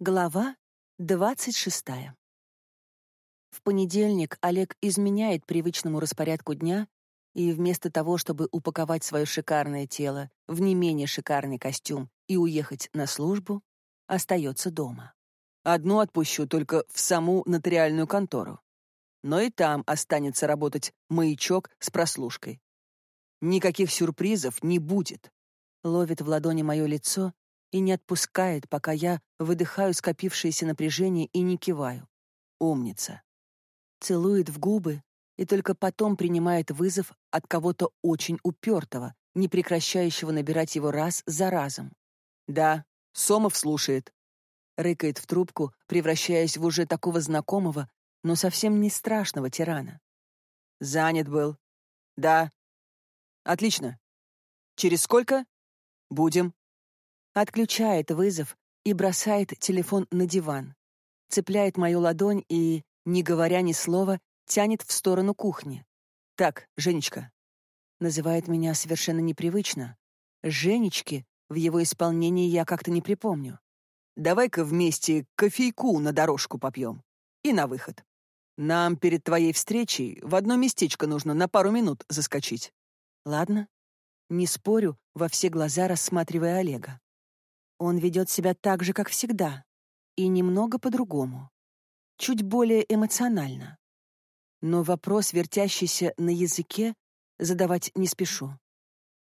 Глава 26. В понедельник Олег изменяет привычному распорядку дня и вместо того, чтобы упаковать свое шикарное тело в не менее шикарный костюм и уехать на службу, остается дома. Одну отпущу только в саму нотариальную контору. Но и там останется работать маячок с прослушкой. Никаких сюрпризов не будет. Ловит в ладони мое лицо и не отпускает, пока я выдыхаю скопившееся напряжение и не киваю. Умница. Целует в губы и только потом принимает вызов от кого-то очень упертого, не прекращающего набирать его раз за разом. «Да, Сомов слушает», — рыкает в трубку, превращаясь в уже такого знакомого, но совсем не страшного тирана. «Занят был». «Да». «Отлично. Через сколько?» «Будем». Отключает вызов и бросает телефон на диван. Цепляет мою ладонь и, не говоря ни слова, тянет в сторону кухни. «Так, Женечка». Называет меня совершенно непривычно. Женечки в его исполнении я как-то не припомню. «Давай-ка вместе кофейку на дорожку попьем. И на выход. Нам перед твоей встречей в одно местечко нужно на пару минут заскочить». «Ладно». Не спорю, во все глаза рассматривая Олега. Он ведет себя так же, как всегда, и немного по-другому, чуть более эмоционально. Но вопрос, вертящийся на языке, задавать не спешу.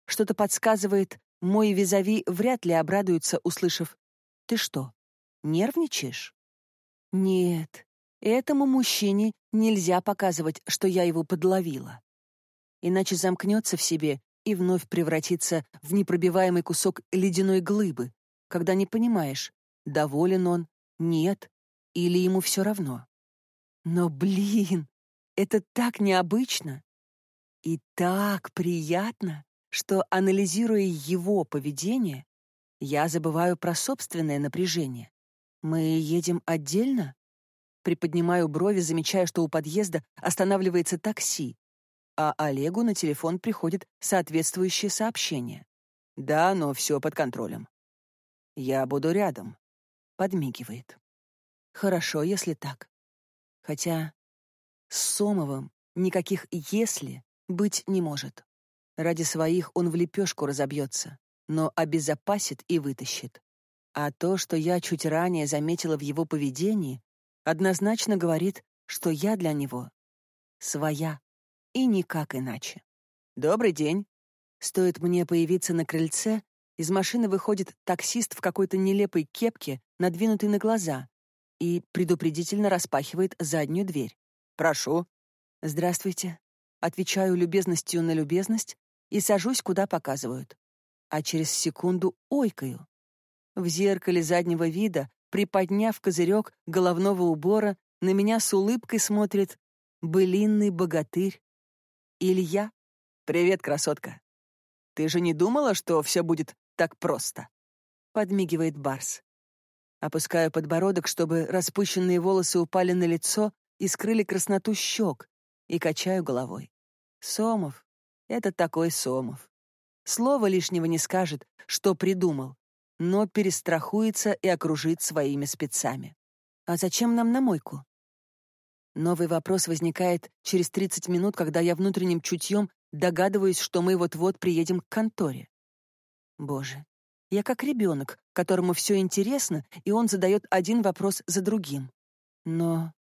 Что-то подсказывает, мой визави вряд ли обрадуется, услышав «Ты что, нервничаешь?» Нет, этому мужчине нельзя показывать, что я его подловила. Иначе замкнется в себе и вновь превратится в непробиваемый кусок ледяной глыбы, когда не понимаешь, доволен он, нет, или ему все равно. Но, блин, это так необычно и так приятно, что, анализируя его поведение, я забываю про собственное напряжение. Мы едем отдельно? Приподнимаю брови, замечая, что у подъезда останавливается такси, а Олегу на телефон приходит соответствующее сообщение. Да, но все под контролем. Я буду рядом. Подмигивает. Хорошо, если так. Хотя с Сомовым никаких «если» быть не может. Ради своих он в лепешку разобьется, но обезопасит и вытащит. А то, что я чуть ранее заметила в его поведении, однозначно говорит, что я для него своя и никак иначе. «Добрый день». Стоит мне появиться на крыльце, из машины выходит таксист в какой-то нелепой кепке, надвинутой на глаза, и предупредительно распахивает заднюю дверь. «Прошу». «Здравствуйте». Отвечаю любезностью на любезность и сажусь, куда показывают. А через секунду ойкаю. В зеркале заднего вида, приподняв козырек головного убора, на меня с улыбкой смотрит былинный богатырь Илья. «Привет, красотка. Ты же не думала, что все будет так просто», — подмигивает Барс. Опускаю подбородок, чтобы распущенные волосы упали на лицо и скрыли красноту щек, и качаю головой. Сомов — это такой Сомов. Слова лишнего не скажет, что придумал, но перестрахуется и окружит своими спецами. А зачем нам на мойку? Новый вопрос возникает через 30 минут, когда я внутренним чутьем догадываюсь, что мы вот-вот приедем к конторе. Боже, я как ребенок, которому все интересно, и он задает один вопрос за другим. Но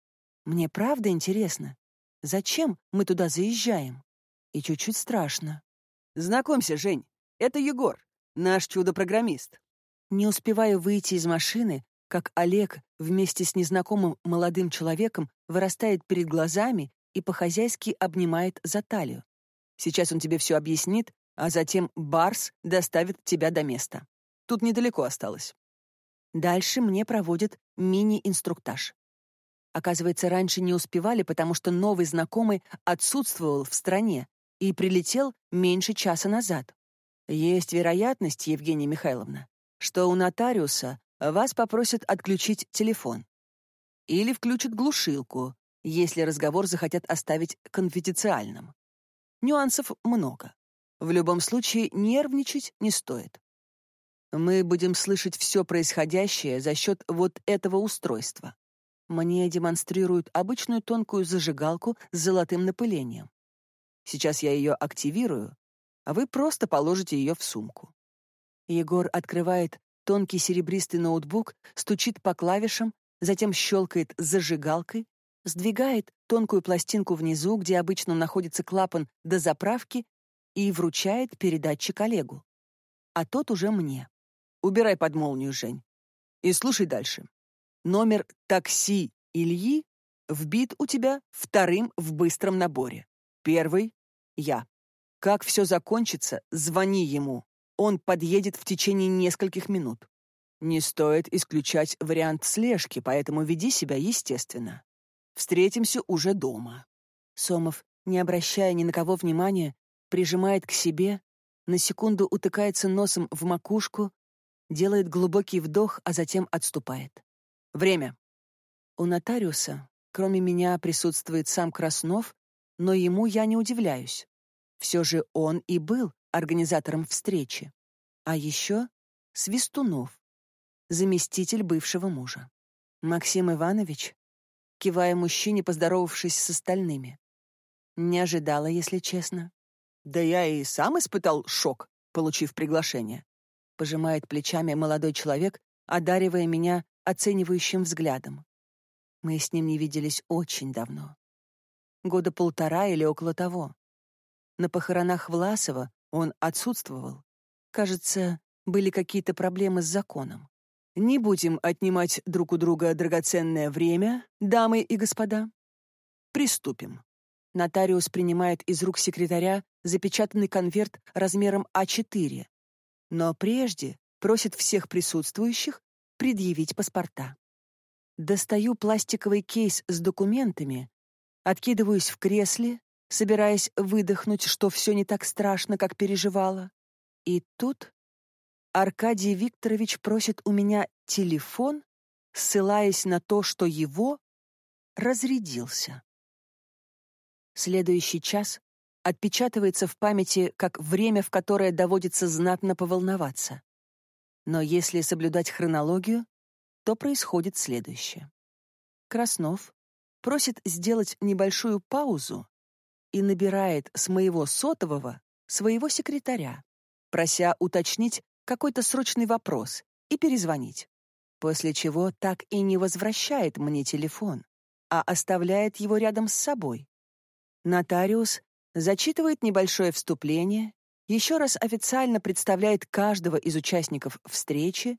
мне правда интересно, зачем мы туда заезжаем? И чуть-чуть страшно. Знакомься, Жень, это Егор, наш чудо-программист. Не успеваю выйти из машины, как Олег вместе с незнакомым молодым человеком вырастает перед глазами и по-хозяйски обнимает за талию. Сейчас он тебе все объяснит, а затем Барс доставит тебя до места. Тут недалеко осталось. Дальше мне проводят мини-инструктаж. Оказывается, раньше не успевали, потому что новый знакомый отсутствовал в стране и прилетел меньше часа назад. Есть вероятность, Евгения Михайловна, что у нотариуса вас попросят отключить телефон. Или включат глушилку, если разговор захотят оставить конфиденциальным. Нюансов много. В любом случае, нервничать не стоит. Мы будем слышать все происходящее за счет вот этого устройства. Мне демонстрируют обычную тонкую зажигалку с золотым напылением. Сейчас я ее активирую, а вы просто положите ее в сумку. Егор открывает тонкий серебристый ноутбук, стучит по клавишам, затем щелкает зажигалкой, сдвигает тонкую пластинку внизу, где обычно находится клапан до заправки, и вручает передатчик Олегу. А тот уже мне. Убирай под молнию, Жень. И слушай дальше. Номер такси Ильи вбит у тебя вторым в быстром наборе. Первый — я. Как все закончится, звони ему. Он подъедет в течение нескольких минут. Не стоит исключать вариант слежки, поэтому веди себя естественно. Встретимся уже дома. Сомов, не обращая ни на кого внимания, прижимает к себе, на секунду утыкается носом в макушку, делает глубокий вдох, а затем отступает. Время. У нотариуса, кроме меня, присутствует сам Краснов, но ему я не удивляюсь. Все же он и был организатором встречи. А еще Свистунов, заместитель бывшего мужа. Максим Иванович, кивая мужчине, поздоровавшись с остальными. Не ожидала, если честно. Да я и сам испытал шок, получив приглашение. Пожимает плечами молодой человек, одаривая меня оценивающим взглядом. Мы с ним не виделись очень давно. Года полтора или около того. На похоронах Власова он отсутствовал. Кажется, были какие-то проблемы с законом. Не будем отнимать друг у друга драгоценное время, дамы и господа. Приступим. Нотариус принимает из рук секретаря запечатанный конверт размером А4, но прежде просит всех присутствующих предъявить паспорта. Достаю пластиковый кейс с документами, откидываюсь в кресле, собираясь выдохнуть, что все не так страшно, как переживала. И тут Аркадий Викторович просит у меня телефон, ссылаясь на то, что его разрядился. Следующий час отпечатывается в памяти как время, в которое доводится знатно поволноваться. Но если соблюдать хронологию, то происходит следующее. Краснов просит сделать небольшую паузу и набирает с моего сотового своего секретаря, прося уточнить какой-то срочный вопрос и перезвонить. После чего так и не возвращает мне телефон, а оставляет его рядом с собой. Нотариус зачитывает небольшое вступление еще раз официально представляет каждого из участников встречи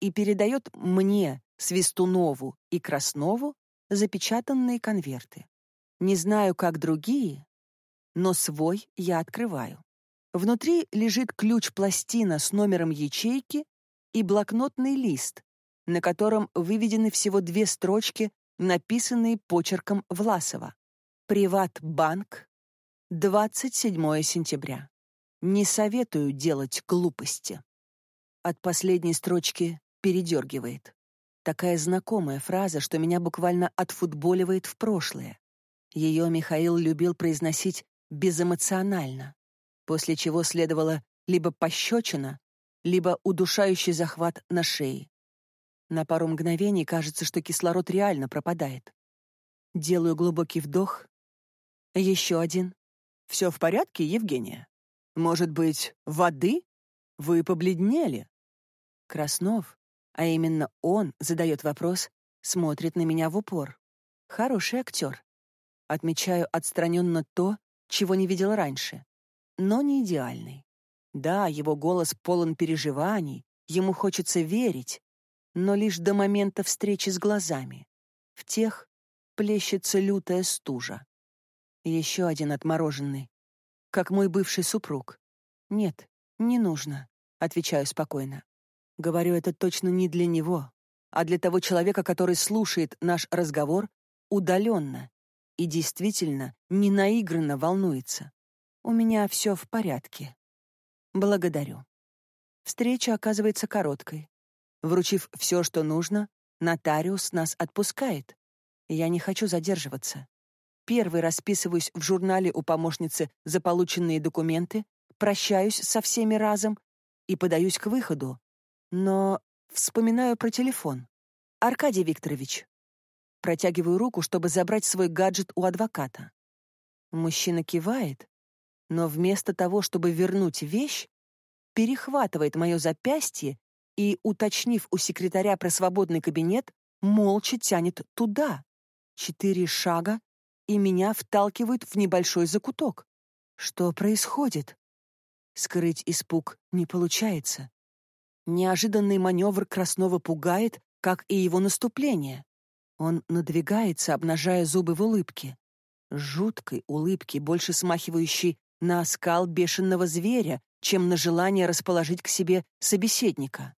и передает мне, Свистунову и Краснову запечатанные конверты. Не знаю, как другие, но свой я открываю. Внутри лежит ключ-пластина с номером ячейки и блокнотный лист, на котором выведены всего две строчки, написанные почерком Власова. «Приватбанк, 27 сентября». Не советую делать глупости. От последней строчки передергивает. Такая знакомая фраза, что меня буквально отфутболивает в прошлое. Ее Михаил любил произносить безэмоционально, после чего следовало либо пощечина, либо удушающий захват на шее. На пару мгновений кажется, что кислород реально пропадает. Делаю глубокий вдох. Еще один. «Все в порядке, Евгения?» Может быть, воды? Вы побледнели. Краснов, а именно он задает вопрос, смотрит на меня в упор. Хороший актер. Отмечаю отстраненно то, чего не видел раньше, но не идеальный. Да, его голос полон переживаний, ему хочется верить, но лишь до момента встречи с глазами. В тех плещется лютая стужа. Еще один отмороженный, как мой бывший супруг. Нет, не нужно, отвечаю спокойно. Говорю это точно не для него, а для того человека, который слушает наш разговор удаленно и действительно не наигранно волнуется. У меня все в порядке. Благодарю. Встреча оказывается короткой. Вручив все, что нужно, нотариус нас отпускает. Я не хочу задерживаться. Первый расписываюсь в журнале у помощницы за полученные документы, прощаюсь со всеми разом и подаюсь к выходу, Но вспоминаю про телефон. «Аркадий Викторович». Протягиваю руку, чтобы забрать свой гаджет у адвоката. Мужчина кивает, но вместо того, чтобы вернуть вещь, перехватывает мое запястье и, уточнив у секретаря про свободный кабинет, молча тянет туда. Четыре шага, и меня вталкивают в небольшой закуток. Что происходит? Скрыть испуг не получается. Неожиданный маневр Краснова пугает, как и его наступление. Он надвигается, обнажая зубы в улыбке. Жуткой улыбке, больше смахивающей на оскал бешеного зверя, чем на желание расположить к себе собеседника.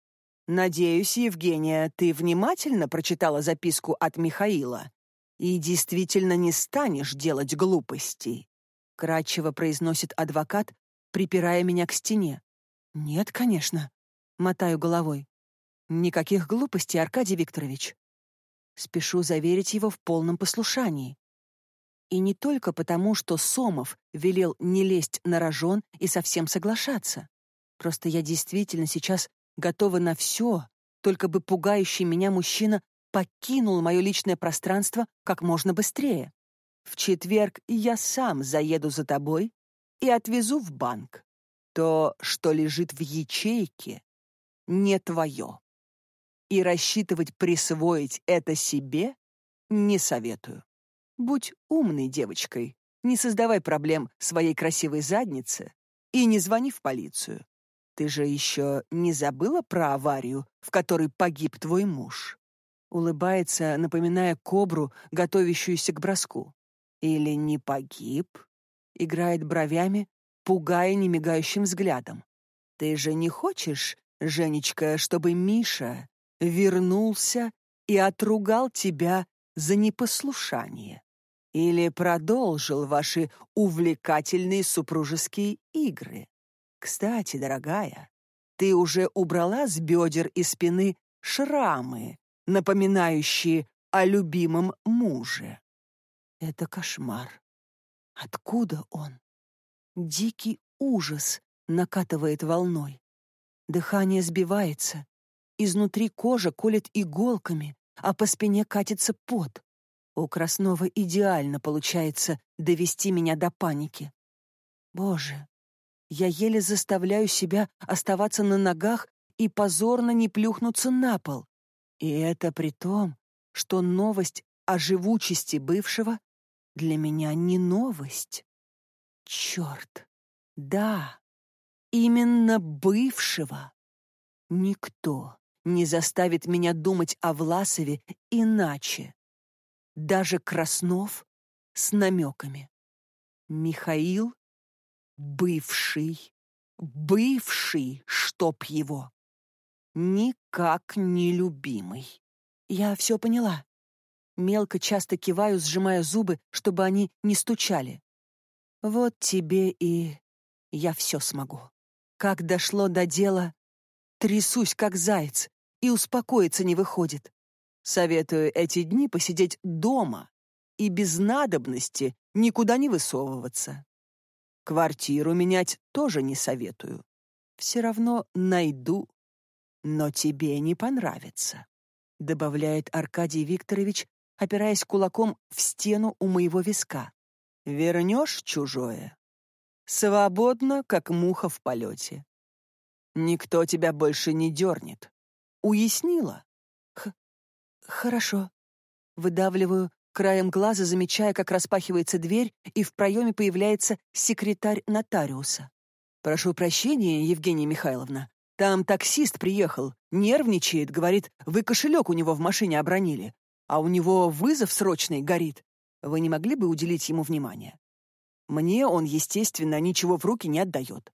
«Надеюсь, Евгения, ты внимательно прочитала записку от Михаила и действительно не станешь делать глупостей», — кратчево произносит адвокат, припирая меня к стене. «Нет, конечно», — мотаю головой. «Никаких глупостей, Аркадий Викторович». Спешу заверить его в полном послушании. И не только потому, что Сомов велел не лезть на рожон и совсем соглашаться. Просто я действительно сейчас готова на все, только бы пугающий меня мужчина покинул мое личное пространство как можно быстрее. В четверг я сам заеду за тобой и отвезу в банк. То, что лежит в ячейке, не твое. И рассчитывать присвоить это себе не советую. Будь умной девочкой, не создавай проблем своей красивой заднице и не звони в полицию. Ты же еще не забыла про аварию, в которой погиб твой муж? Улыбается, напоминая кобру, готовящуюся к броску. Или не погиб? Играет бровями, пугая немигающим взглядом. Ты же не хочешь, Женечка, чтобы Миша вернулся и отругал тебя за непослушание? Или продолжил ваши увлекательные супружеские игры? Кстати, дорогая, ты уже убрала с бедер и спины шрамы, напоминающие о любимом муже? Это кошмар. Откуда он? Дикий ужас накатывает волной. Дыхание сбивается, изнутри кожа колет иголками, а по спине катится пот. У Краснова идеально получается довести меня до паники. Боже, я еле заставляю себя оставаться на ногах и позорно не плюхнуться на пол. И это при том, что новость о живучести бывшего для меня не новость. Черт! Да, именно бывшего. Никто не заставит меня думать о Власове иначе даже Краснов с намеками. Михаил — бывший, бывший, чтоб его. Никак не любимый. Я все поняла. Мелко часто киваю, сжимая зубы, чтобы они не стучали. Вот тебе и я все смогу. Как дошло до дела, трясусь, как заяц, и успокоиться не выходит. Советую эти дни посидеть дома и без надобности никуда не высовываться. Квартиру менять тоже не советую. Все равно найду, но тебе не понравится, добавляет Аркадий Викторович, опираясь кулаком в стену у моего виска. Вернешь чужое. Свободно, как муха в полете. Никто тебя больше не дернет. Уяснила? «Хорошо». Выдавливаю, краем глаза замечая, как распахивается дверь, и в проеме появляется секретарь нотариуса. «Прошу прощения, Евгения Михайловна. Там таксист приехал, нервничает, говорит, вы кошелек у него в машине обронили, а у него вызов срочный горит. Вы не могли бы уделить ему внимание? Мне он, естественно, ничего в руки не отдает».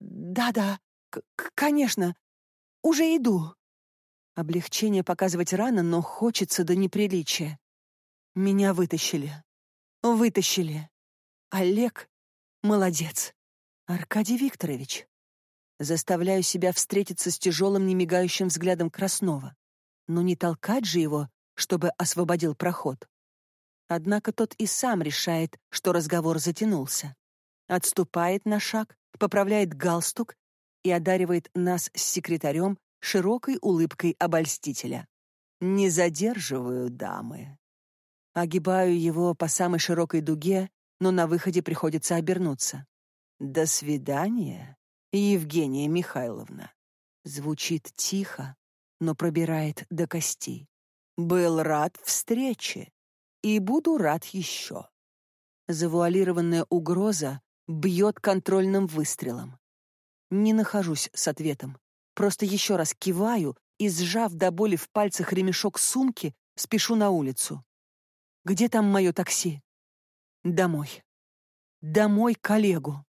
«Да-да, конечно. Уже иду». Облегчение показывать рано, но хочется до неприличия. Меня вытащили. Вытащили. Олег молодец. Аркадий Викторович. Заставляю себя встретиться с тяжелым немигающим взглядом Краснова. Но не толкать же его, чтобы освободил проход. Однако тот и сам решает, что разговор затянулся. Отступает на шаг, поправляет галстук и одаривает нас с секретарем широкой улыбкой обольстителя. «Не задерживаю дамы». Огибаю его по самой широкой дуге, но на выходе приходится обернуться. «До свидания, Евгения Михайловна». Звучит тихо, но пробирает до костей. «Был рад встрече и буду рад еще». Завуалированная угроза бьет контрольным выстрелом. Не нахожусь с ответом. Просто еще раз киваю и, сжав до боли в пальцах ремешок сумки, спешу на улицу. Где там мое такси? Домой. Домой коллегу.